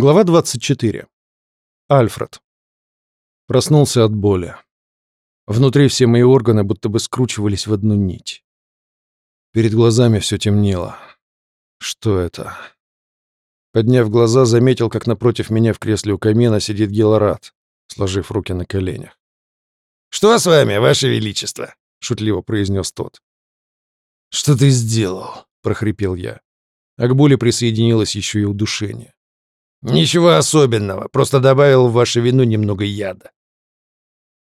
Глава 24. Альфред. Проснулся от боли. Внутри все мои органы будто бы скручивались в одну нить. Перед глазами все темнело. Что это? Подняв глаза, заметил, как напротив меня в кресле у камина сидит Гелорат, сложив руки на коленях. «Что с вами, Ваше Величество?» — шутливо произнес тот. «Что ты сделал?» — прохрипел я. А к боли присоединилось еще и удушение. Ну? «Ничего особенного, просто добавил в ваше вино немного яда».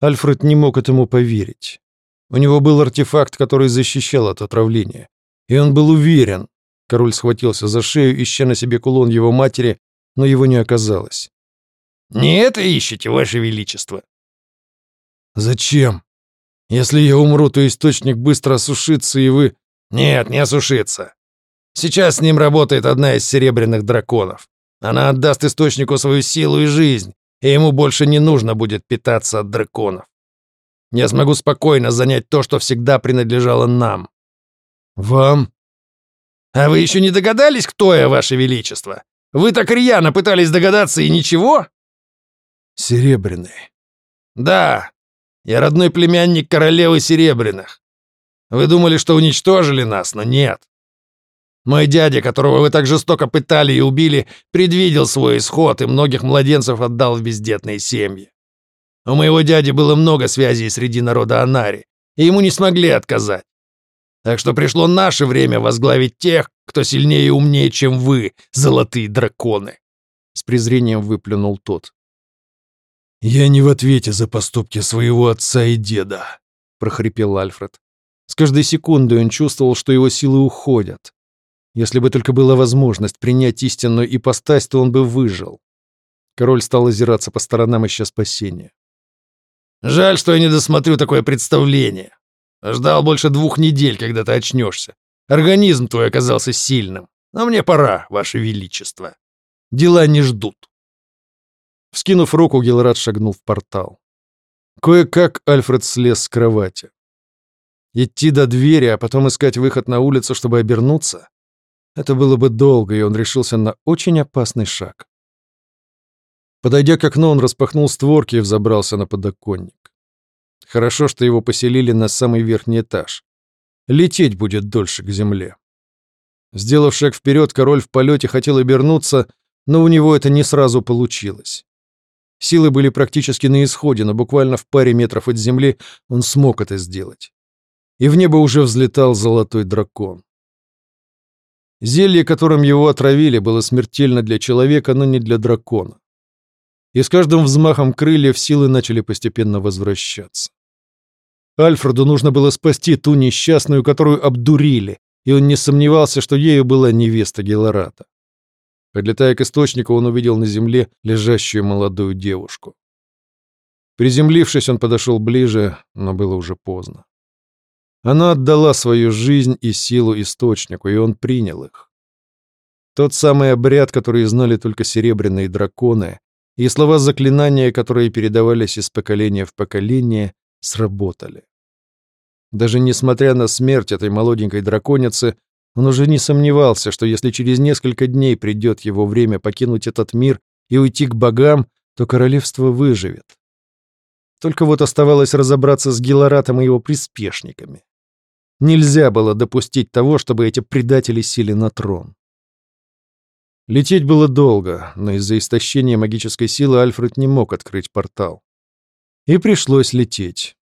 Альфред не мог этому поверить. У него был артефакт, который защищал от отравления. И он был уверен. Король схватился за шею, ища на себе кулон его матери, но его не оказалось. «Не это ищете, ваше величество?» «Зачем? Если я умру, то источник быстро осушится, и вы...» «Нет, не осушится. Сейчас с ним работает одна из серебряных драконов. Она отдаст источнику свою силу и жизнь, и ему больше не нужно будет питаться от драконов. Я смогу спокойно занять то, что всегда принадлежало нам. Вам? А вы еще не догадались, кто я, ваше величество? Вы так рьяно пытались догадаться и ничего? Серебряный. Да, я родной племянник королевы Серебряных. Вы думали, что уничтожили нас, но нет. Мой дядя, которого вы так жестоко пытали и убили, предвидел свой исход и многих младенцев отдал в бездетные семьи. У моего дяди было много связей среди народа Анари, и ему не смогли отказать. Так что пришло наше время возглавить тех, кто сильнее и умнее, чем вы, золотые драконы. С презрением выплюнул тот. «Я не в ответе за поступки своего отца и деда», — прохрипел Альфред. С каждой секундой он чувствовал, что его силы уходят. Если бы только была возможность принять истинную ипостась, то он бы выжил. Король стал озираться по сторонам, ища спасения. «Жаль, что я не досмотрю такое представление. Ждал больше двух недель, когда ты очнешься. Организм твой оказался сильным. Но мне пора, ваше величество. Дела не ждут». Вскинув руку, Гелрад шагнул в портал. Кое-как Альфред слез с кровати. Идти до двери, а потом искать выход на улицу, чтобы обернуться? Это было бы долго, и он решился на очень опасный шаг. Подойдя к окну, он распахнул створки и взобрался на подоконник. Хорошо, что его поселили на самый верхний этаж. Лететь будет дольше к земле. Сделав шаг вперед, король в полете хотел обернуться, но у него это не сразу получилось. Силы были практически на исходе, но буквально в паре метров от земли он смог это сделать. И в небо уже взлетал золотой дракон. Зелье, которым его отравили, было смертельно для человека, но не для дракона. И с каждым взмахом крыльев силы начали постепенно возвращаться. Альфреду нужно было спасти ту несчастную, которую обдурили, и он не сомневался, что ею была невеста Гелората. Подлетая к источнику, он увидел на земле лежащую молодую девушку. Приземлившись, он подошел ближе, но было уже поздно. Она отдала свою жизнь и силу источнику, и он принял их. Тот самый обряд, который знали только серебряные драконы, и слова заклинания, которые передавались из поколения в поколение, сработали. Даже несмотря на смерть этой молоденькой драконицы, он уже не сомневался, что если через несколько дней придет его время покинуть этот мир и уйти к богам, то королевство выживет. Только вот оставалось разобраться с Гелоратом и его приспешниками. Нельзя было допустить того, чтобы эти предатели сели на трон. Лететь было долго, но из-за истощения магической силы Альфред не мог открыть портал. И пришлось лететь.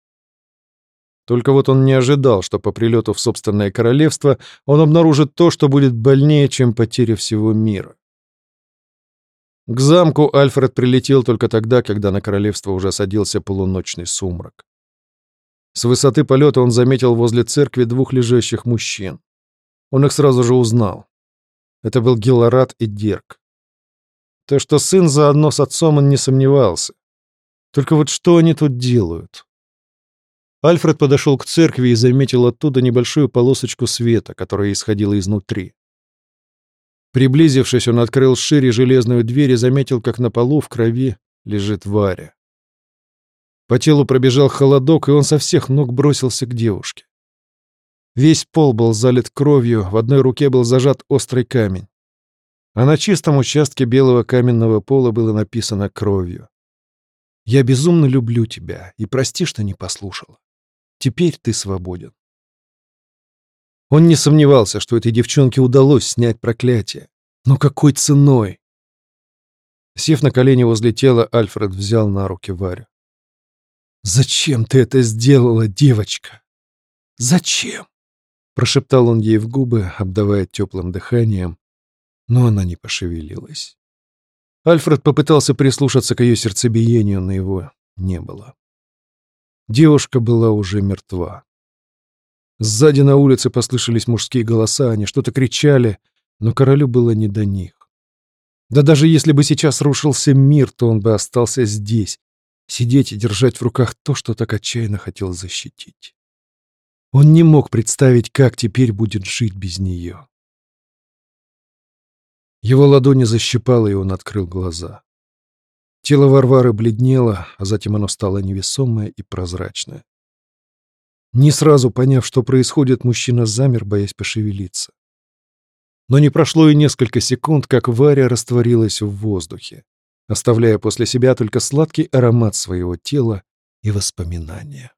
Только вот он не ожидал, что по прилету в собственное королевство он обнаружит то, что будет больнее, чем потеря всего мира. К замку Альфред прилетел только тогда, когда на королевство уже садился полуночный сумрак. С высоты полета он заметил возле церкви двух лежащих мужчин. Он их сразу же узнал. Это был Гелорат и Дирк. То, что сын заодно с отцом, он не сомневался. Только вот что они тут делают? Альфред подошел к церкви и заметил оттуда небольшую полосочку света, которая исходила изнутри. Приблизившись, он открыл шире железную дверь и заметил, как на полу в крови лежит Варя. По телу пробежал холодок, и он со всех ног бросился к девушке. Весь пол был залит кровью, в одной руке был зажат острый камень. А на чистом участке белого каменного пола было написано кровью. «Я безумно люблю тебя, и прости, что не послушала. Теперь ты свободен». Он не сомневался, что этой девчонке удалось снять проклятие. Но какой ценой? Сев на колени возле тела, Альфред взял на руки Варю. «Зачем ты это сделала, девочка? Зачем?» Прошептал он ей в губы, обдавая теплым дыханием, но она не пошевелилась. Альфред попытался прислушаться к ее сердцебиению, но его не было. Девушка была уже мертва. Сзади на улице послышались мужские голоса, они что-то кричали, но королю было не до них. Да даже если бы сейчас рушился мир, то он бы остался здесь, сидеть и держать в руках то, что так отчаянно хотел защитить. Он не мог представить, как теперь будет жить без нее. Его ладони защипало, и он открыл глаза. Тело Варвары бледнело, а затем оно стало невесомое и прозрачное. Не сразу поняв, что происходит, мужчина замер, боясь пошевелиться. Но не прошло и несколько секунд, как Варя растворилась в воздухе оставляя после себя только сладкий аромат своего тела и воспоминания.